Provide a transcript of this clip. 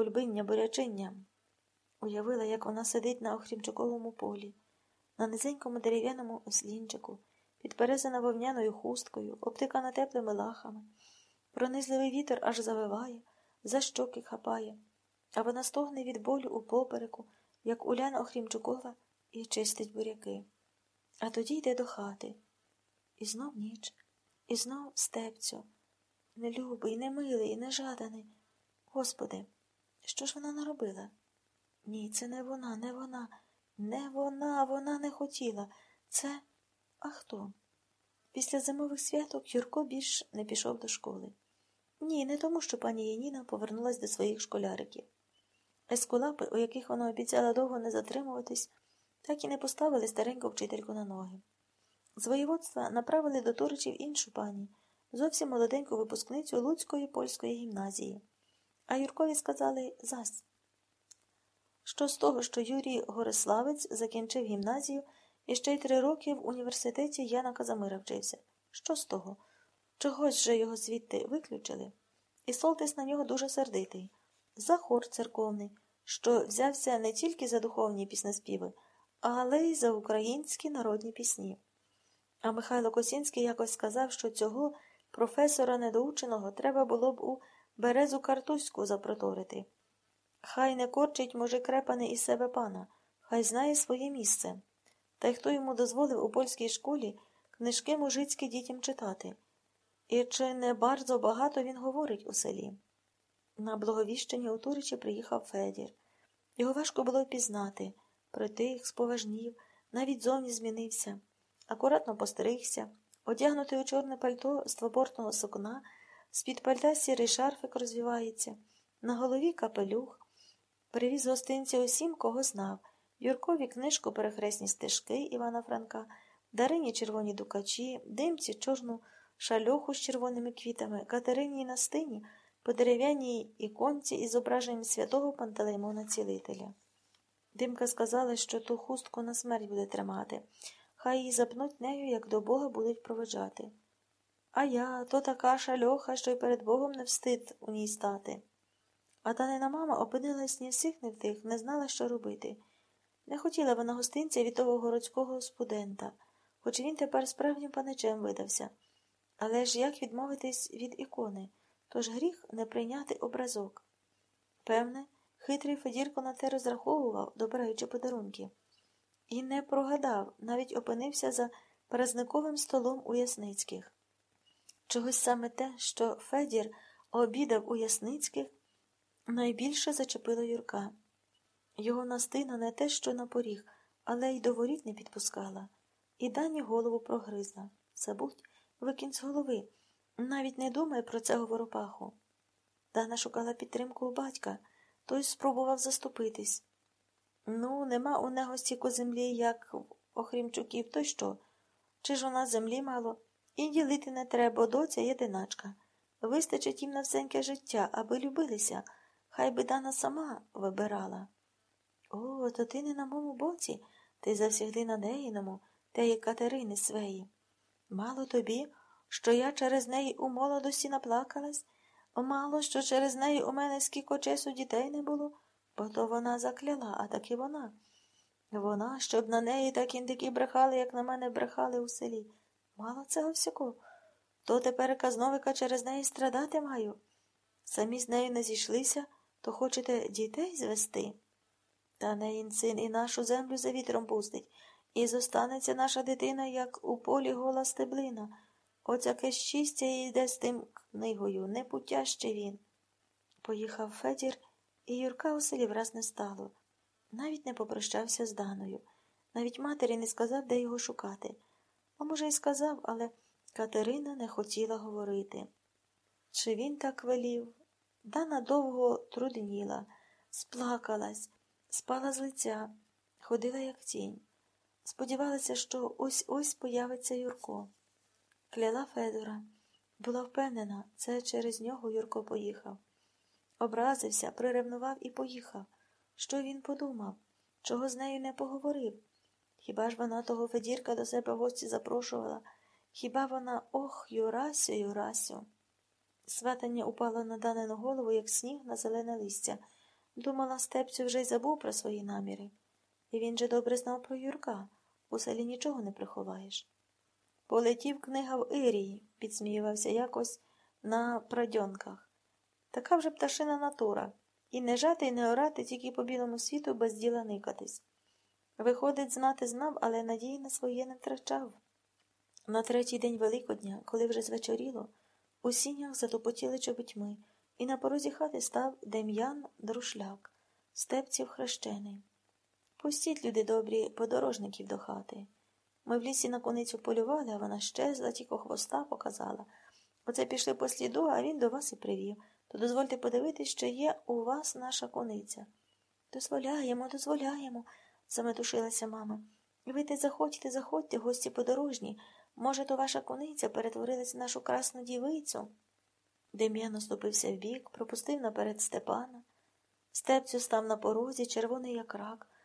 бульбиння, бурячиння. Уявила, як вона сидить на Охрімчуковому полі, на низенькому дерев'яному ослінчику, підперезана вовняною хусткою, обтикана теплими лахами. Пронизливий вітер аж завиває, за щоки хапає, а вона стогне від болю у попереку, як Уляна Охрімчукова, і чистить буряки. А тоді йде до хати. І знов ніч, і знов степцю. Нелюбий, немилий, нежаданий. Господи, що ж вона наробила? Ні, це не вона, не вона, не вона, вона не хотіла. Це. А хто? Після зимових святок Юрко більш не пішов до школи. Ні, не тому, що пані Яніна повернулась до своїх школяриків. Ескулапи, у яких вона обіцяла довго не затримуватись, так і не поставили стареньку вчительку на ноги. З воєводства направили до Туричів іншу пані, зовсім молоденьку випускницю Луцької польської гімназії. А Юркові сказали зась. Що з того, що Юрій Гориславець закінчив гімназію і ще й три роки в університеті Яна Казамира вчився. Що з того? Чогось же його звідти виключили? І Солтис на нього дуже сердитий. За хор церковний, що взявся не тільки за духовні піснеспіви, але й за українські народні пісні. А Михайло Косінський якось сказав, що цього професора недоученого треба було б у березу картузьку запроторити. Хай не корчить, може, крепаний із себе пана, хай знає своє місце. Та й хто йому дозволив у польській школі книжки мужицькі дітям читати. І чи не bardzo багато він говорить у селі? На благовіщення у Туричі приїхав Федір. Його важко було впізнати. Притих, споважнів, навіть зовні змінився. Акуратно постерігся, одягнутий у чорне пальто з двобортного сукна, з-під пальта сірий шарфик розвівається, на голові капелюх. Привіз гостинця усім, кого знав. Юркові книжку перехресні стежки Івана Франка, Дарині червоні дукачі, димці чорну шальоху з червоними квітами, Катерині Настині по дерев'яній іконці із зображенням святого Пантелеймона Цілителя. Димка сказала, що ту хустку на смерть буде тримати. Хай її запнуть нею, як до Бога будуть проведжати. А я то така шальоха, що й перед Богом не встид у ній стати. А танина мама опинилась ні всіх, не в тих, не знала, що робити. Не хотіла вона гостинця від того городського студента, хоч він тепер справжнім паничем видався. Але ж як відмовитись від ікони, тож гріх не прийняти образок. Певне, хитрий Федірко на те розраховував, добираючи подарунки. І не прогадав, навіть опинився за празниковим столом у Ясницьких. Чогось саме те, що Федір обідав у Ясницьких, найбільше зачепило Юрка. Його настина не те, що на поріг, але й до воріт не підпускала, і дані голову прогризла. Забудь, викинь з голови, навіть не думай про це говоропаху. Дана шукала підтримку у батька, той спробував заступитись. Ну, нема у нього стільки землі, як в Охрімчуків, то що? Чи ж у нас землі мало? І ділити не треба, доця єдиначка. Вистачить їм на всеньке життя, аби любилися, хай би Дана сама вибирала. О, то ти не на моєму боці, ти завсігди на неїному, теї Катерини свої. Мало тобі, що я через неї у молодості наплакалась, мало, що через неї у мене скільки часу дітей не було, бо то вона закляла, а так і вона. Вона, щоб на неї так індики брехали, як на мене брехали у селі. Мало цього всього. То тепер казновика через неї страдати маю. Самі з нею не зійшлися, то хочете дітей звести? Та неїн син і нашу землю за вітром пустить, і зостанеться наша дитина, як у полі гола стеблина. Оцяке щастя йде з тим книгою, не путяще він. Поїхав Федір, і Юрка у селі враз не стало. Навіть не попрощався з Даною. Навіть матері не сказав, де його шукати. А може, й сказав, але Катерина не хотіла говорити. Чи він так велів? Дана довго трудніла, сплакалась, спала з лиця, ходила, як тінь. Сподівалася, що ось ось появиться Юрко. Кляла Федора. Була впевнена, це через нього Юрко поїхав. Образився, приревнував і поїхав. Що він подумав? Чого з нею не поговорив? Хіба ж вона того Федірка до себе в гості запрошувала? Хіба вона ох, Юрасю, Юрасю? Сватання упало на данину голову, як сніг на зелене листя. Думала, степцю вже й забув про свої наміри. І він же добре знав про Юрка. У селі нічого не приховаєш. Полетів книга в Ірії, підсміювався якось на прадьонках. Така вже пташина натура. І не жати, і не орати, тільки по білому світу без діла никатись. Виходить, знати знав, але надії на своє не втрачав. На третій день Великодня, коли вже звечоріло, у сінях затопотіли чобітьми, і на порозі хати став Дем'ян Друшляк, степців хрещений. Пустіть, люди добрі, подорожників до хати. Ми в лісі на коницю полювали, а вона щезла, тільки хвоста показала. Оце пішли по сліду, а він до вас і привів. То дозвольте подивитись, що є у вас наша кониця. Дозволяємо, дозволяємо, заметушилася мама. Ви те заходьте, заходьте, гості подорожні. Може, то ваша кониця перетворилась в нашу красну дівицю. Дем'ян оступився вбік, пропустив наперед Степана. Степцю став на порозі, червоний як рак,